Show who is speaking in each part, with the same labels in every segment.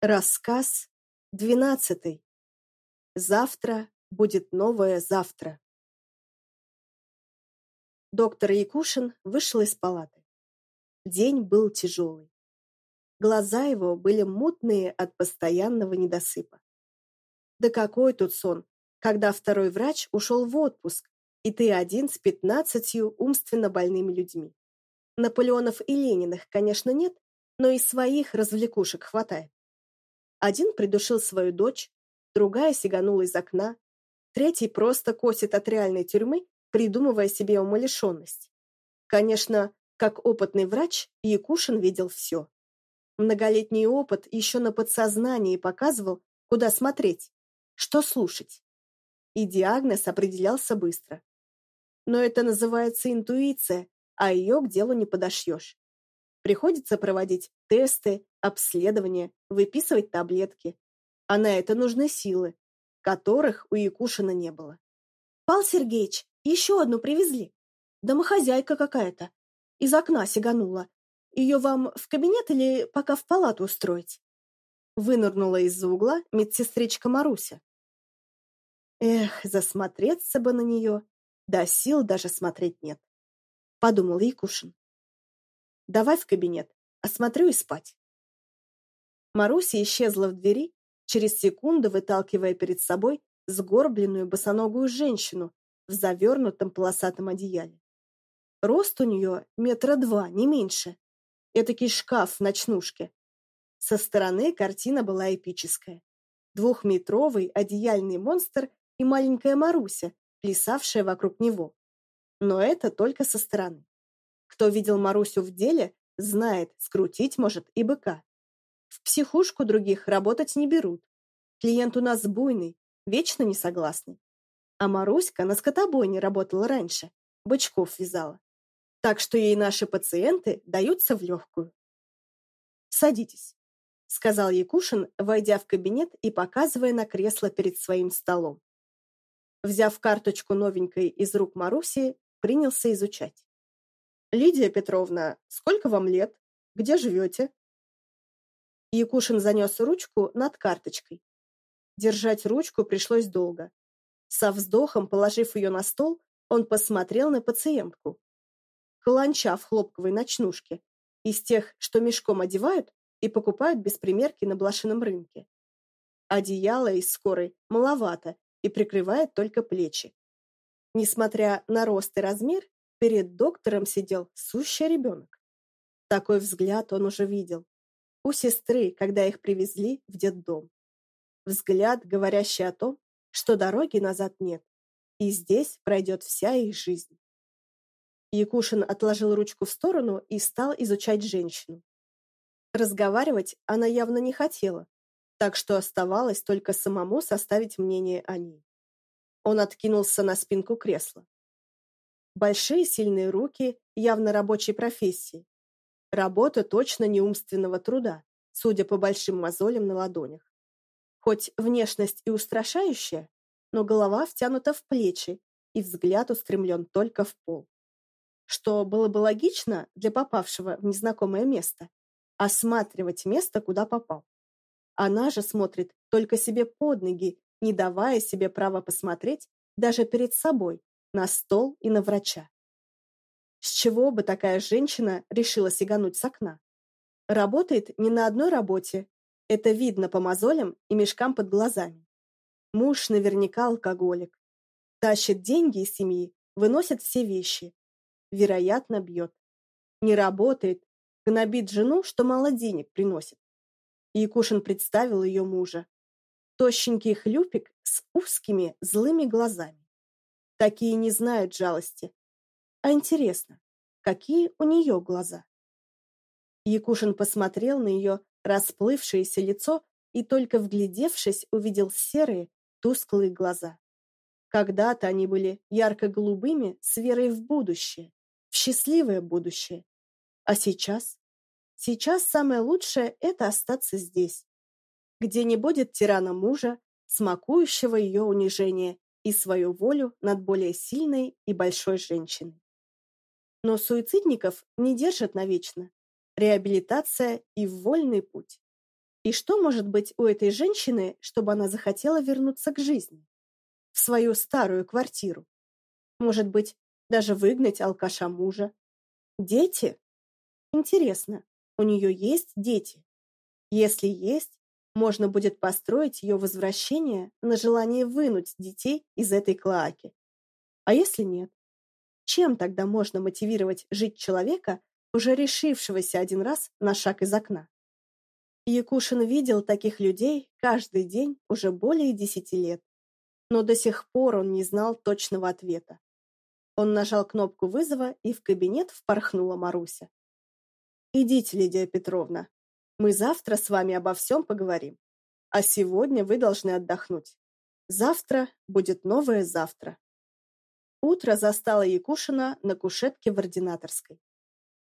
Speaker 1: Рассказ двенадцатый. Завтра будет новое завтра. Доктор Якушин вышел из палаты. День был тяжелый. Глаза его были мутные от постоянного недосыпа. Да какой тут сон, когда второй врач ушел в отпуск, и ты один с пятнадцатью умственно больными людьми. Наполеонов и Лениных, конечно, нет, но и своих развлекушек хватает. Один придушил свою дочь, другая сиганула из окна, третий просто косит от реальной тюрьмы, придумывая себе умалишенность. Конечно, как опытный врач, Якушин видел все. Многолетний опыт еще на подсознании показывал, куда смотреть, что слушать. И диагноз определялся быстро. Но это называется интуиция, а ее к делу не подошьешь. Приходится проводить тесты, обследования, выписывать таблетки. А на это нужны силы, которых у Якушина не было. «Пал Сергеевич, еще одну привезли. Домохозяйка какая-то. Из окна сиганула. Ее вам в кабинет или пока в палату устроить?» Вынырнула из-за угла медсестричка Маруся. Эх, засмотреться бы на нее, да сил даже смотреть нет, подумал Якушин. Давай в кабинет, осмотрю и спать. Маруся исчезла в двери, через секунду выталкивая перед собой сгорбленную босоногую женщину в завернутом полосатом одеяле. Рост у нее метра два, не меньше. Этакий шкаф в ночнушке. Со стороны картина была эпическая. Двухметровый одеяльный монстр и маленькая Маруся, плясавшая вокруг него. Но это только со стороны. Кто видел Марусю в деле, знает, скрутить может и быка. В психушку других работать не берут. Клиент у нас буйный, вечно несогласный. А Маруська на скотобойне работала раньше, бычков вязала. Так что ей наши пациенты даются в легкую. «Садитесь», — сказал Якушин, войдя в кабинет и показывая на кресло перед своим столом. Взяв карточку новенькой из рук Маруси, принялся изучать. «Лидия Петровна, сколько вам лет? Где живете?» Якушин занес ручку над карточкой. Держать ручку пришлось долго. Со вздохом, положив ее на стол, он посмотрел на пациентку. Каланча в хлопковой ночнушке, из тех, что мешком одевают и покупают без примерки на блошином рынке. Одеяло из скорой маловато и прикрывает только плечи. Несмотря на рост и размер, перед доктором сидел сущий ребенок. Такой взгляд он уже видел у сестры, когда их привезли в детдом. Взгляд, говорящий о том, что дороги назад нет, и здесь пройдет вся их жизнь. Якушин отложил ручку в сторону и стал изучать женщину. Разговаривать она явно не хотела, так что оставалось только самому составить мнение о ней. Он откинулся на спинку кресла. Большие сильные руки, явно рабочей профессии, Работа точно не умственного труда, судя по большим мозолям на ладонях. Хоть внешность и устрашающая, но голова втянута в плечи, и взгляд устремлен только в пол. Что было бы логично для попавшего в незнакомое место – осматривать место, куда попал. Она же смотрит только себе под ноги, не давая себе права посмотреть даже перед собой, на стол и на врача. С чего бы такая женщина решила сигануть с окна? Работает не на одной работе. Это видно по мозолям и мешкам под глазами. Муж наверняка алкоголик. Тащит деньги из семьи, выносит все вещи. Вероятно, бьет. Не работает, гнобит жену, что мало денег приносит. Якушин представил ее мужа. Тощенький хлюпик с узкими злыми глазами. Такие не знают жалости, а интересно, какие у нее глаза? Якушин посмотрел на ее расплывшееся лицо и только вглядевшись, увидел серые, тусклые глаза. Когда-то они были ярко-голубыми с верой в будущее, в счастливое будущее. А сейчас? Сейчас самое лучшее – это остаться здесь, где не будет тирана мужа, смакующего ее унижение и свою волю над более сильной и большой женщиной. Но суицидников не держат навечно. Реабилитация и вольный путь. И что может быть у этой женщины, чтобы она захотела вернуться к жизни? В свою старую квартиру? Может быть, даже выгнать алкаша мужа? Дети? Интересно, у нее есть дети? Если есть, можно будет построить ее возвращение на желание вынуть детей из этой клоаки. А если нет? Чем тогда можно мотивировать жить человека, уже решившегося один раз на шаг из окна? Якушин видел таких людей каждый день уже более десяти лет, но до сих пор он не знал точного ответа. Он нажал кнопку вызова, и в кабинет впорхнула Маруся. «Идите, Лидия Петровна, мы завтра с вами обо всем поговорим. А сегодня вы должны отдохнуть. Завтра будет новое завтра. Утро застало Якушина на кушетке в ординаторской.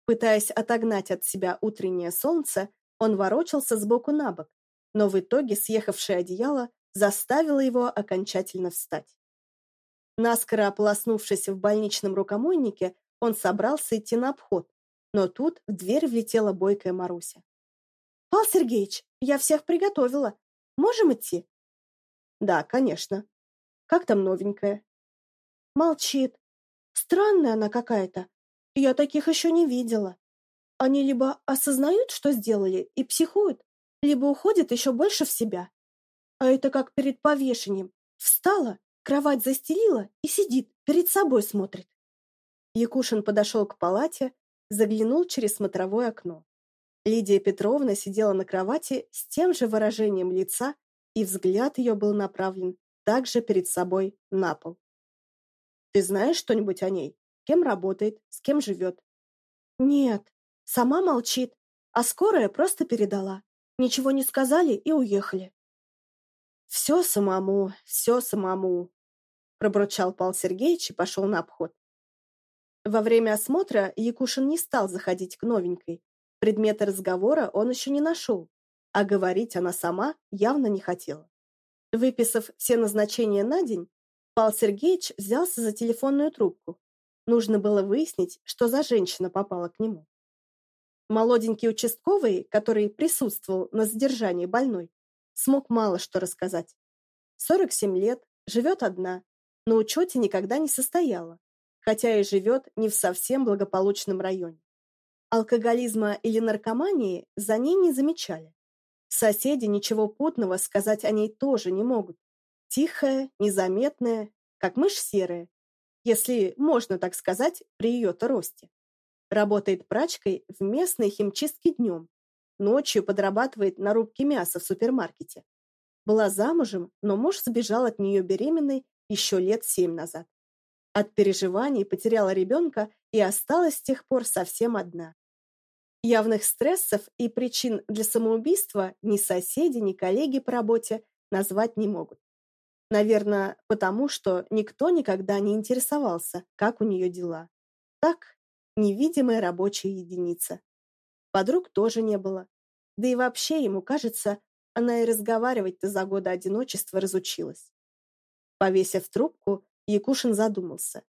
Speaker 1: Пытаясь отогнать от себя утреннее солнце, он ворочался сбоку на бок, но в итоге съехавшее одеяло заставило его окончательно встать. Наскоро ополоснувшись в больничном рукомойнике, он собрался идти на обход, но тут в дверь влетела бойкая Маруся. «Пал Сергеевич, я всех приготовила. Можем идти?» «Да, конечно. Как там новенькая?» Молчит. Странная она какая-то. Я таких еще не видела. Они либо осознают, что сделали, и психуют, либо уходят еще больше в себя. А это как перед повешением. Встала, кровать застелила и сидит, перед собой смотрит. Якушин подошел к палате, заглянул через смотровое окно. Лидия Петровна сидела на кровати с тем же выражением лица, и взгляд ее был направлен также перед собой на пол. «Ты знаешь что-нибудь о ней? Кем работает? С кем живет?» «Нет, сама молчит, а скорая просто передала. Ничего не сказали и уехали». «Все самому, все самому», пробурчал Павел Сергеевич и пошел на обход. Во время осмотра Якушин не стал заходить к новенькой, Предмета разговора он еще не нашел, а говорить она сама явно не хотела. Выписав все назначения на день, Павел Сергеевич взялся за телефонную трубку. Нужно было выяснить, что за женщина попала к нему. Молоденький участковый, который присутствовал на задержании больной, смог мало что рассказать. 47 лет, живет одна, на учете никогда не состояла, хотя и живет не в совсем благополучном районе. Алкоголизма или наркомании за ней не замечали. Соседи ничего путного сказать о ней тоже не могут. Тихая, незаметная, как мышь серая, если можно так сказать при ее-то росте. Работает прачкой в местной химчистке днем, ночью подрабатывает на рубке мяса в супермаркете. Была замужем, но муж сбежал от нее беременной еще лет семь назад. От переживаний потеряла ребенка и осталась с тех пор совсем одна. Явных стрессов и причин для самоубийства ни соседи, ни коллеги по работе назвать не могут. Наверное, потому что никто никогда не интересовался, как у нее дела. Так, невидимая рабочая единица. Подруг тоже не было. Да и вообще, ему кажется, она и разговаривать-то за годы одиночества разучилась. Повесив трубку, Якушин задумался.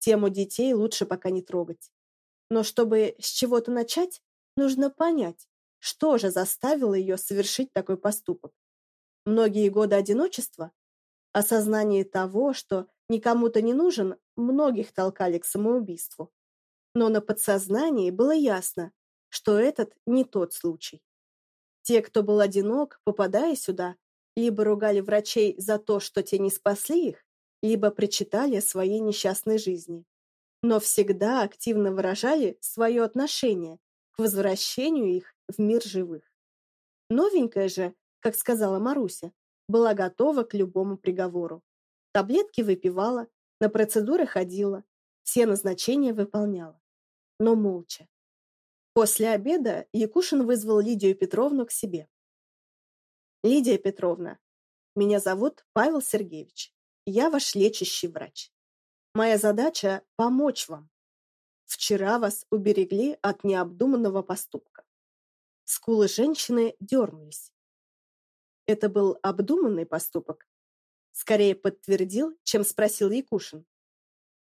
Speaker 1: Тему детей лучше пока не трогать. Но чтобы с чего-то начать, нужно понять, что же заставило ее совершить такой поступок. Многие годы одиночества, осознание того, что никому-то не нужен, многих толкали к самоубийству. Но на подсознании было ясно, что этот не тот случай. Те, кто был одинок, попадая сюда, либо ругали врачей за то, что те не спасли их, либо причитали о своей несчастной жизни но всегда активно выражали свое отношение к возвращению их в мир живых. Новенькая же, как сказала Маруся, была готова к любому приговору. Таблетки выпивала, на процедуры ходила, все назначения выполняла. Но молча. После обеда Якушин вызвал Лидию Петровну к себе. «Лидия Петровна, меня зовут Павел Сергеевич. Я ваш лечащий врач. Моя задача – помочь вам. Вчера вас уберегли от необдуманного поступка. Скулы женщины дернулись. Это был обдуманный поступок. Скорее подтвердил, чем спросил Якушин.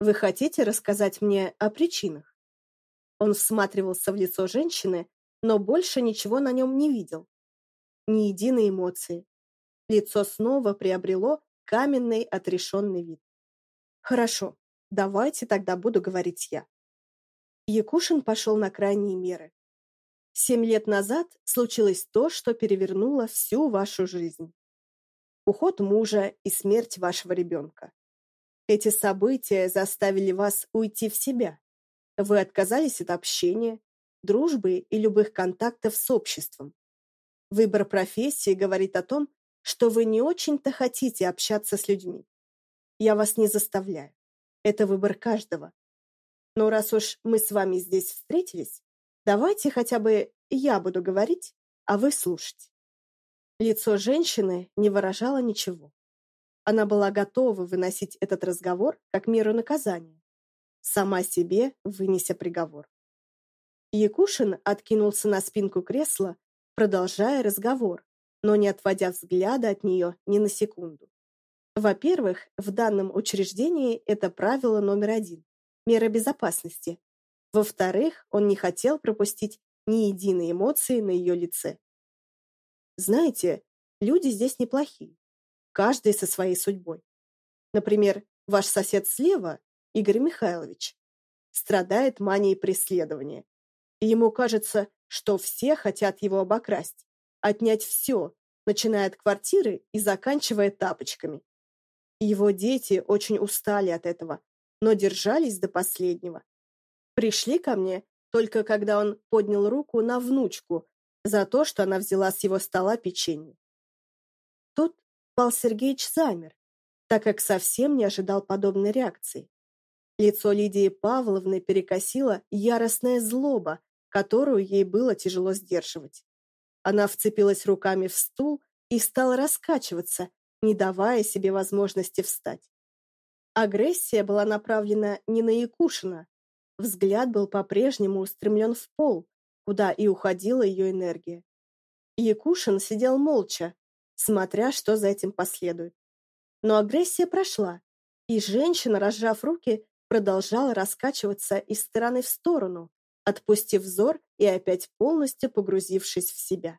Speaker 1: Вы хотите рассказать мне о причинах? Он всматривался в лицо женщины, но больше ничего на нем не видел. ни единой эмоции. Лицо снова приобрело каменный отрешенный вид. Хорошо, давайте тогда буду говорить я. Якушин пошел на крайние меры. Семь лет назад случилось то, что перевернуло всю вашу жизнь. Уход мужа и смерть вашего ребенка. Эти события заставили вас уйти в себя. Вы отказались от общения, дружбы и любых контактов с обществом. Выбор профессии говорит о том, что вы не очень-то хотите общаться с людьми. Я вас не заставляю. Это выбор каждого. Но раз уж мы с вами здесь встретились, давайте хотя бы я буду говорить, а вы слушать. Лицо женщины не выражало ничего. Она была готова выносить этот разговор как меру наказания, сама себе вынеся приговор. Якушин откинулся на спинку кресла, продолжая разговор, но не отводя взгляда от нее ни на секунду. Во-первых, в данном учреждении это правило номер один – мера безопасности. Во-вторых, он не хотел пропустить ни единой эмоции на ее лице. Знаете, люди здесь неплохие, каждый со своей судьбой. Например, ваш сосед слева, Игорь Михайлович, страдает манией преследования. И ему кажется, что все хотят его обокрасть, отнять все, начиная от квартиры и заканчивая тапочками. Его дети очень устали от этого, но держались до последнего. Пришли ко мне только когда он поднял руку на внучку за то, что она взяла с его стола печенье. Тут Пал Сергеевич замер, так как совсем не ожидал подобной реакции. Лицо Лидии Павловны перекосило яростная злоба, которую ей было тяжело сдерживать. Она вцепилась руками в стул и стала раскачиваться, не давая себе возможности встать. Агрессия была направлена не на Якушина. Взгляд был по-прежнему устремлен в пол, куда и уходила ее энергия. Якушин сидел молча, смотря, что за этим последует. Но агрессия прошла, и женщина, разжав руки, продолжала раскачиваться из стороны в сторону, отпустив взор и опять полностью погрузившись в себя.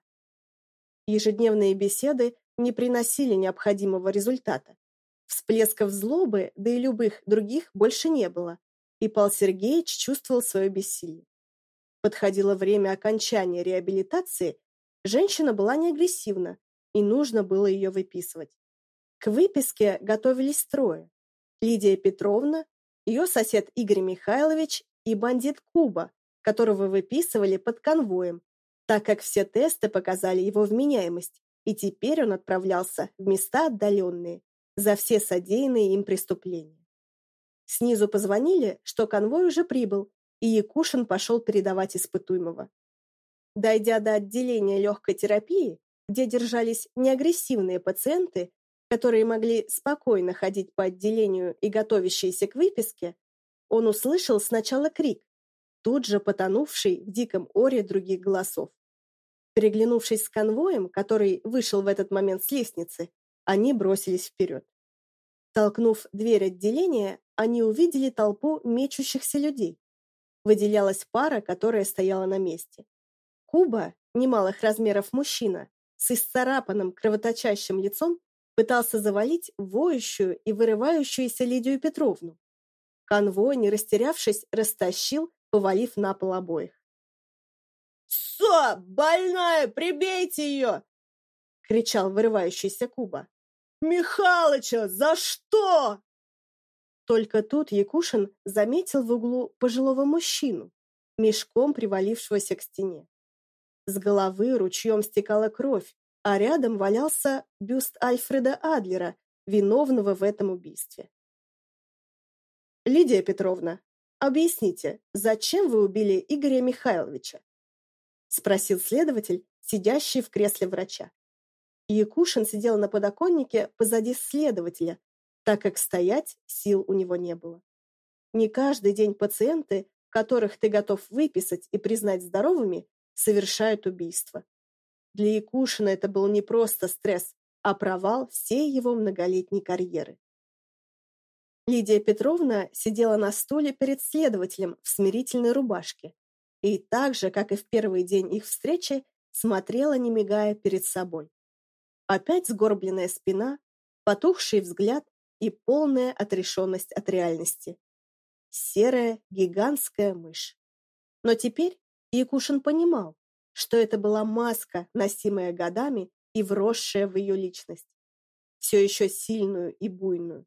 Speaker 1: Ежедневные беседы не приносили необходимого результата. Всплесков злобы, да и любых других, больше не было, и Пал Сергеевич чувствовал свое бессилие. Подходило время окончания реабилитации, женщина была не агрессивна, и нужно было ее выписывать. К выписке готовились трое. Лидия Петровна, ее сосед Игорь Михайлович и бандит Куба, которого выписывали под конвоем, так как все тесты показали его вменяемость, и теперь он отправлялся в места отдаленные за все содеянные им преступления. Снизу позвонили, что конвой уже прибыл, и Якушин пошел передавать испытуемого. Дойдя до отделения легкой терапии, где держались неагрессивные пациенты, которые могли спокойно ходить по отделению и готовящиеся к выписке, он услышал сначала крик, тут же потонувший в диком оре других голосов. Переглянувшись с конвоем, который вышел в этот момент с лестницы, они бросились вперед. Толкнув дверь отделения, они увидели толпу мечущихся людей. Выделялась пара, которая стояла на месте. Куба, немалых размеров мужчина, с исцарапанным кровоточащим лицом, пытался завалить воющую и вырывающуюся Лидию Петровну. Конвой, не растерявшись, растащил, повалив на пол обоих.
Speaker 2: «Со, больная, прибейте ее!» — кричал вырывающийся Куба. «Михалыча, за что?»
Speaker 1: Только тут Якушин заметил в углу пожилого мужчину, мешком привалившегося к стене. С головы ручьем стекала кровь, а рядом валялся бюст Альфреда Адлера, виновного в этом убийстве. «Лидия Петровна, объясните, зачем вы убили Игоря Михайловича?» Спросил следователь, сидящий в кресле врача. Якушин сидел на подоконнике позади следователя, так как стоять сил у него не было. Не каждый день пациенты, которых ты готов выписать и признать здоровыми, совершают убийство. Для Якушина это был не просто стресс, а провал всей его многолетней карьеры. Лидия Петровна сидела на стуле перед следователем в смирительной рубашке и так же, как и в первый день их встречи, смотрела, не мигая, перед собой. Опять сгорбленная спина, потухший взгляд и полная отрешенность от реальности. Серая гигантская мышь. Но теперь Якушин понимал, что это была маска, носимая годами и вросшая в ее личность. Все еще сильную и буйную.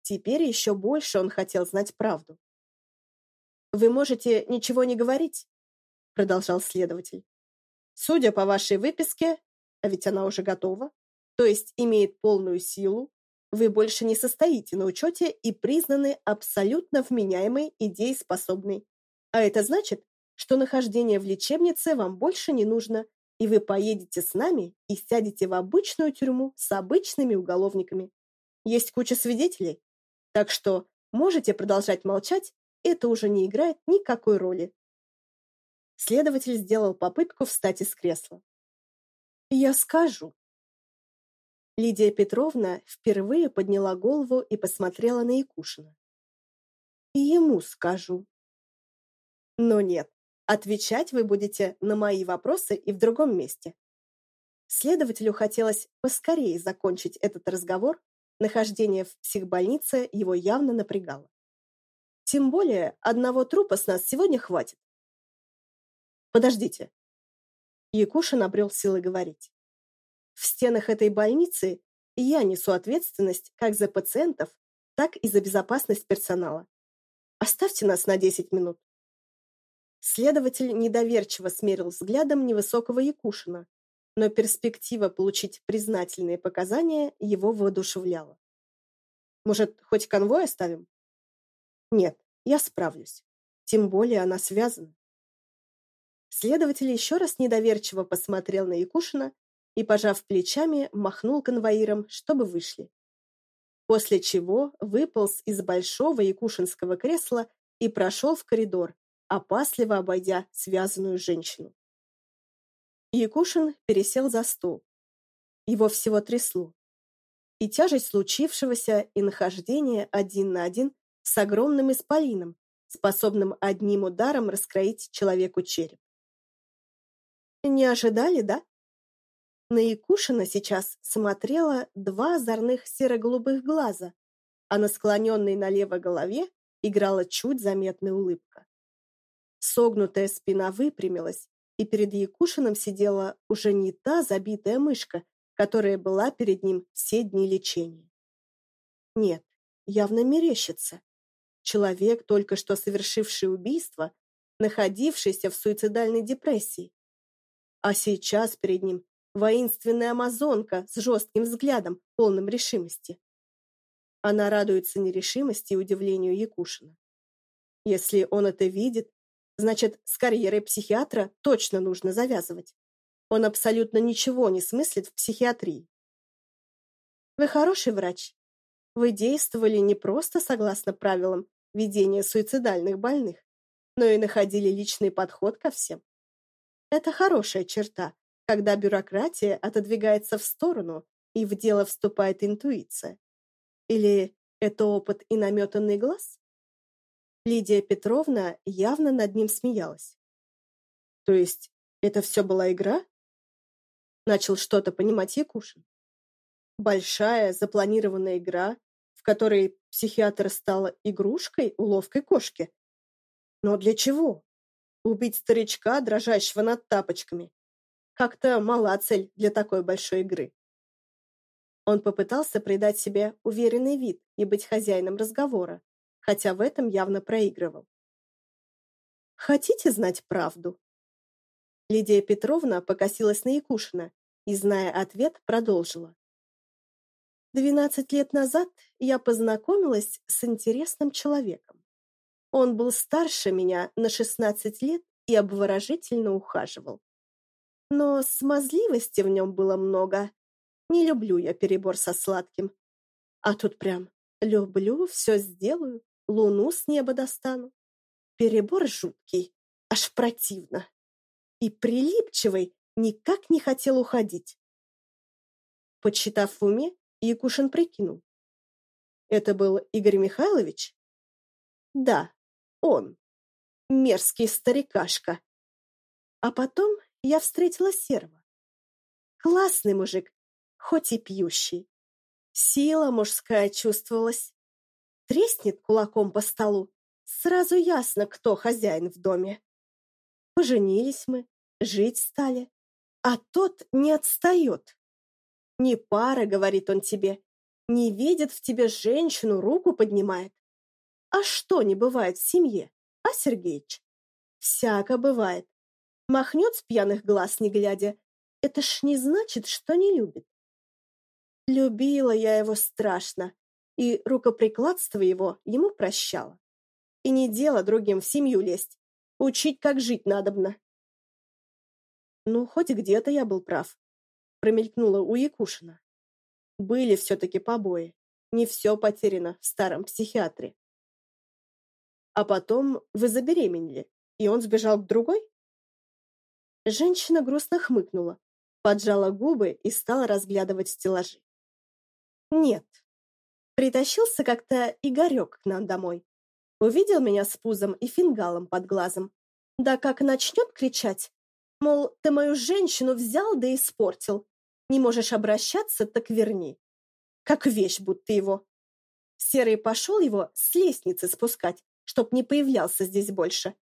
Speaker 1: Теперь еще больше он хотел знать правду. «Вы можете ничего не говорить?» продолжал следователь. «Судя по вашей выписке, а ведь она уже готова, то есть имеет полную силу, вы больше не состоите на учете и признаны абсолютно вменяемой и дееспособной. А это значит, что нахождение в лечебнице вам больше не нужно, и вы поедете с нами и сядете в обычную тюрьму с обычными уголовниками. Есть куча свидетелей, так что можете продолжать молчать, это уже не играет никакой роли. Следователь сделал попытку встать из кресла. «Я скажу». Лидия Петровна впервые подняла голову и посмотрела на Якушина. «И ему скажу». «Но нет, отвечать вы будете на мои вопросы и в другом месте». Следователю хотелось поскорее закончить этот разговор, нахождение в психбольнице его явно напрягало. Тем более, одного трупа с нас сегодня хватит. Подождите. Якушин обрел силы говорить. В стенах этой больницы я несу ответственность как за пациентов, так и за безопасность персонала. Оставьте нас на 10 минут. Следователь недоверчиво смерил взглядом невысокого Якушина, но перспектива получить признательные показания его воодушевляла. Может, хоть конвой оставим? Нет, я справлюсь. Тем более она связана. Следователь еще раз недоверчиво посмотрел на Якушина и, пожав плечами, махнул конвоирам, чтобы вышли. После чего выполз из большого якушинского кресла и прошел в коридор, опасливо обойдя связанную женщину. Якушин пересел за стол. Его всего трясло. И тяжесть случившегося, и нахождение один на один с огромным исполином, способным одним ударом раскроить человеку череп. Не ожидали, да? На Якушина сейчас смотрело два озорных серо-голубых глаза, а на склоненной налево голове играла чуть заметная улыбка. Согнутая спина выпрямилась, и перед Якушиным сидела уже не та забитая мышка, которая была перед ним все дни лечения. Нет, явно мерещится. Человек, только что совершивший убийство, находившийся в суицидальной депрессии, а сейчас перед ним воинственная амазонка с жестким взглядом, полным решимости. Она радуется нерешимости и удивлению Якушина. Если он это видит, значит, с карьерой психиатра точно нужно завязывать. Он абсолютно ничего не смыслит в психиатрии. Вы хороший врач. Вы действовали не просто согласно правилам ведения суицидальных больных, но и находили личный подход ко всем. Это хорошая черта, когда бюрократия отодвигается в сторону и в дело вступает интуиция. Или это опыт и наметанный глаз? Лидия Петровна явно над ним смеялась. То есть это все была игра? Начал что-то понимать Якушин. Большая запланированная игра, в которой психиатр стала игрушкой, уловкой кошки. Но для чего? Убить старичка, дрожащего над тапочками. Как-то мала цель для такой большой игры. Он попытался придать себе уверенный вид и быть хозяином разговора, хотя в этом явно проигрывал. «Хотите знать правду?» Лидия Петровна покосилась на Якушина и, зная ответ, продолжила. «Двенадцать лет назад я познакомилась с интересным человеком. Он был старше меня на 16 лет и обворожительно ухаживал. Но смазливости в нем было много. Не люблю я перебор со сладким. А тут прям люблю, все сделаю, луну с неба достану. Перебор жуткий, аж противно. И прилипчивый никак не хотел уходить. Подсчитав в уме, Якушин прикинул. Это был Игорь Михайлович? Да, он. Мерзкий старикашка. А потом я встретила Серого. Классный мужик, хоть и пьющий. Сила мужская чувствовалась. Треснет кулаком по столу, сразу ясно, кто хозяин в доме. Поженились мы, жить стали, а тот не отстает. Не пара, говорит он тебе, не видит в тебе женщину, руку поднимает. А что не бывает в семье, а, Сергеич? Всяко бывает. Махнет с пьяных глаз, не глядя. Это ж не значит, что не любит. Любила я его страшно, и рукоприкладство его ему прощала. И не дело другим в семью лезть. Учить, как жить надобно. Ну, хоть где-то я был прав. Промелькнула у Якушина. Были все-таки побои. Не все потеряно в старом психиатре. А потом вы забеременели, и он сбежал к другой? Женщина грустно хмыкнула, поджала губы и стала разглядывать стеллажи. Нет. Притащился как-то Игорек к нам домой. Увидел меня с пузом и фингалом под глазом. Да как начнет кричать, мол, ты мою женщину взял да испортил. Не можешь обращаться, так верни. Как вещь будто его. Серый пошел его с лестницы спускать, чтоб не появлялся здесь больше.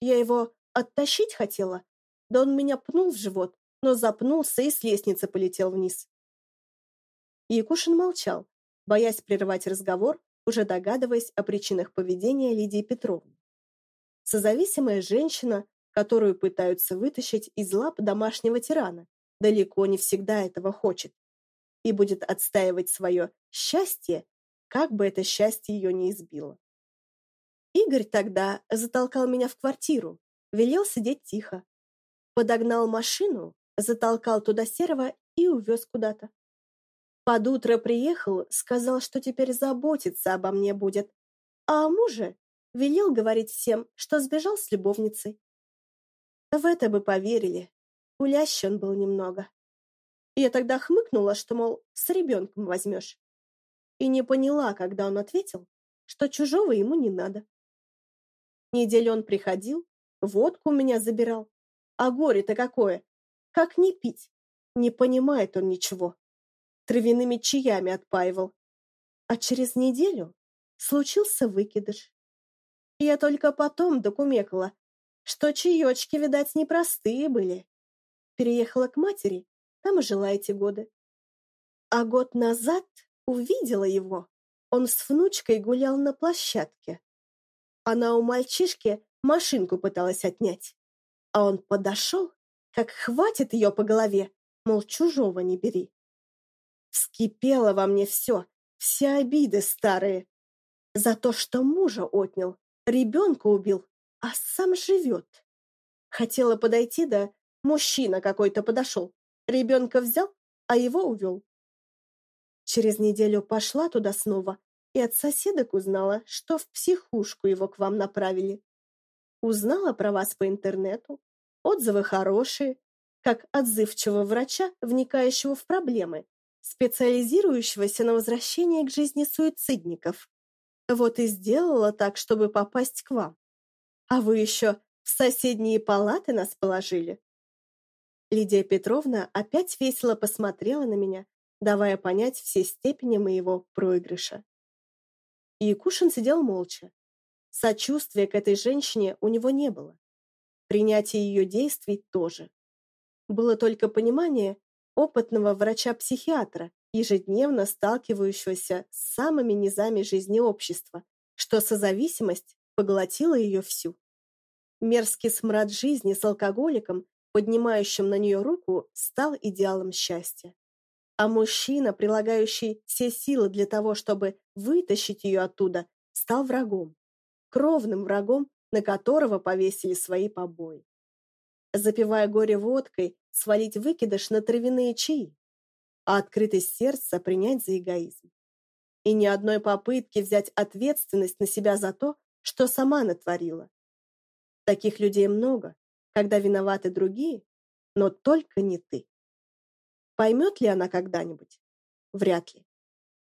Speaker 1: Я его оттащить хотела, да он меня пнул в живот, но запнулся и с лестницы полетел вниз. Якушин молчал, боясь прерывать разговор, уже догадываясь о причинах поведения Лидии Петровны. Созависимая женщина, которую пытаются вытащить из лап домашнего тирана, далеко не всегда этого хочет и будет отстаивать свое счастье, как бы это счастье ее не избило. Игорь тогда затолкал меня в квартиру, велел сидеть тихо, подогнал машину, затолкал туда серого и увез куда-то. Под утро приехал, сказал, что теперь заботиться обо мне будет, а о муже велел говорить всем, что сбежал с любовницей. В это бы поверили, гулящий он был немного. Я тогда хмыкнула, что, мол, с ребенком возьмешь. И не поняла, когда он ответил, что чужого ему не надо. Неделю он приходил, водку у меня забирал, а горе-то какое! Как не пить? Не понимает он ничего. Травяными чаями отпаивал. А через неделю случился выкидыш. Я только потом докумекала, что чаечки, видать, непростые были. Переехала к матери, там и жила эти годы. А год назад увидела его. Он с внучкой гулял на площадке. Она у мальчишки машинку пыталась отнять. А он подошел, как хватит ее по голове, мол, чужого не бери. Вскипело во мне все, все обиды старые. За то, что мужа отнял, ребенка убил, а сам живет. Хотела подойти, да мужчина какой-то подошел. Ребенка взял, а его увел. Через неделю пошла туда снова и от соседок узнала, что в психушку его к вам направили. Узнала про вас по интернету. Отзывы хорошие, как отзывчивого врача, вникающего в проблемы, специализирующегося на возвращении к жизни суицидников. Вот и сделала так, чтобы попасть к вам. А вы еще в соседние палаты нас положили. Лидия Петровна опять весело посмотрела на меня, давая понять все степени моего проигрыша. Якушин сидел молча, Сочувствия к этой женщине у него не было. Принятия ее действий тоже. Было только понимание опытного врача-психиатра, ежедневно сталкивающегося с самыми низами жизни общества, что созависимость поглотила ее всю. Мерзкий смрад жизни с алкоголиком, поднимающим на нее руку, стал идеалом счастья. А мужчина, прилагающий все силы для того, чтобы вытащить ее оттуда, стал врагом кровным врагом, на которого повесили свои побои. Запивая горе водкой, свалить выкидыш на травяные чаи, а открытость сердца принять за эгоизм. И ни одной попытки взять ответственность на себя за то, что сама натворила. Таких людей много, когда виноваты другие, но только не ты. Поймет ли она когда-нибудь? Вряд ли.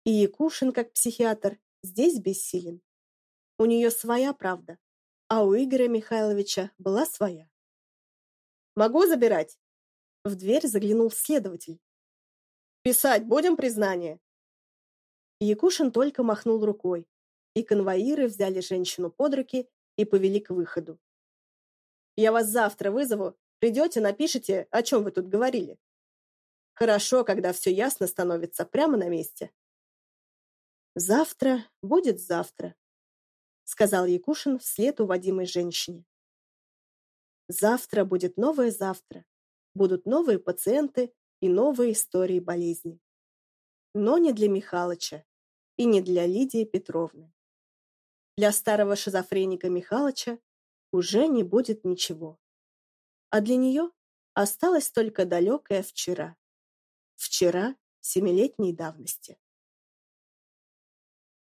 Speaker 1: И Якушин, как психиатр, здесь бессилен. У нее своя правда, а у Игоря Михайловича была своя.
Speaker 2: Могу забирать?»
Speaker 1: В дверь заглянул следователь.
Speaker 2: «Писать будем признание?»
Speaker 1: Якушин только махнул рукой, и конвоиры взяли женщину под руки и повели к выходу.
Speaker 2: «Я вас завтра вызову. Придете, напишите, о чем вы тут говорили. Хорошо, когда все ясно становится прямо на месте».
Speaker 1: «Завтра будет завтра», — сказал Якушин вслед уводимой женщине. «Завтра будет новое завтра. Будут новые пациенты и новые истории болезни. Но не для Михалыча и не для Лидии Петровны. Для старого шизофреника Михалыча уже не будет ничего. А для нее осталось только далекое вчера. Вчера семилетней давности.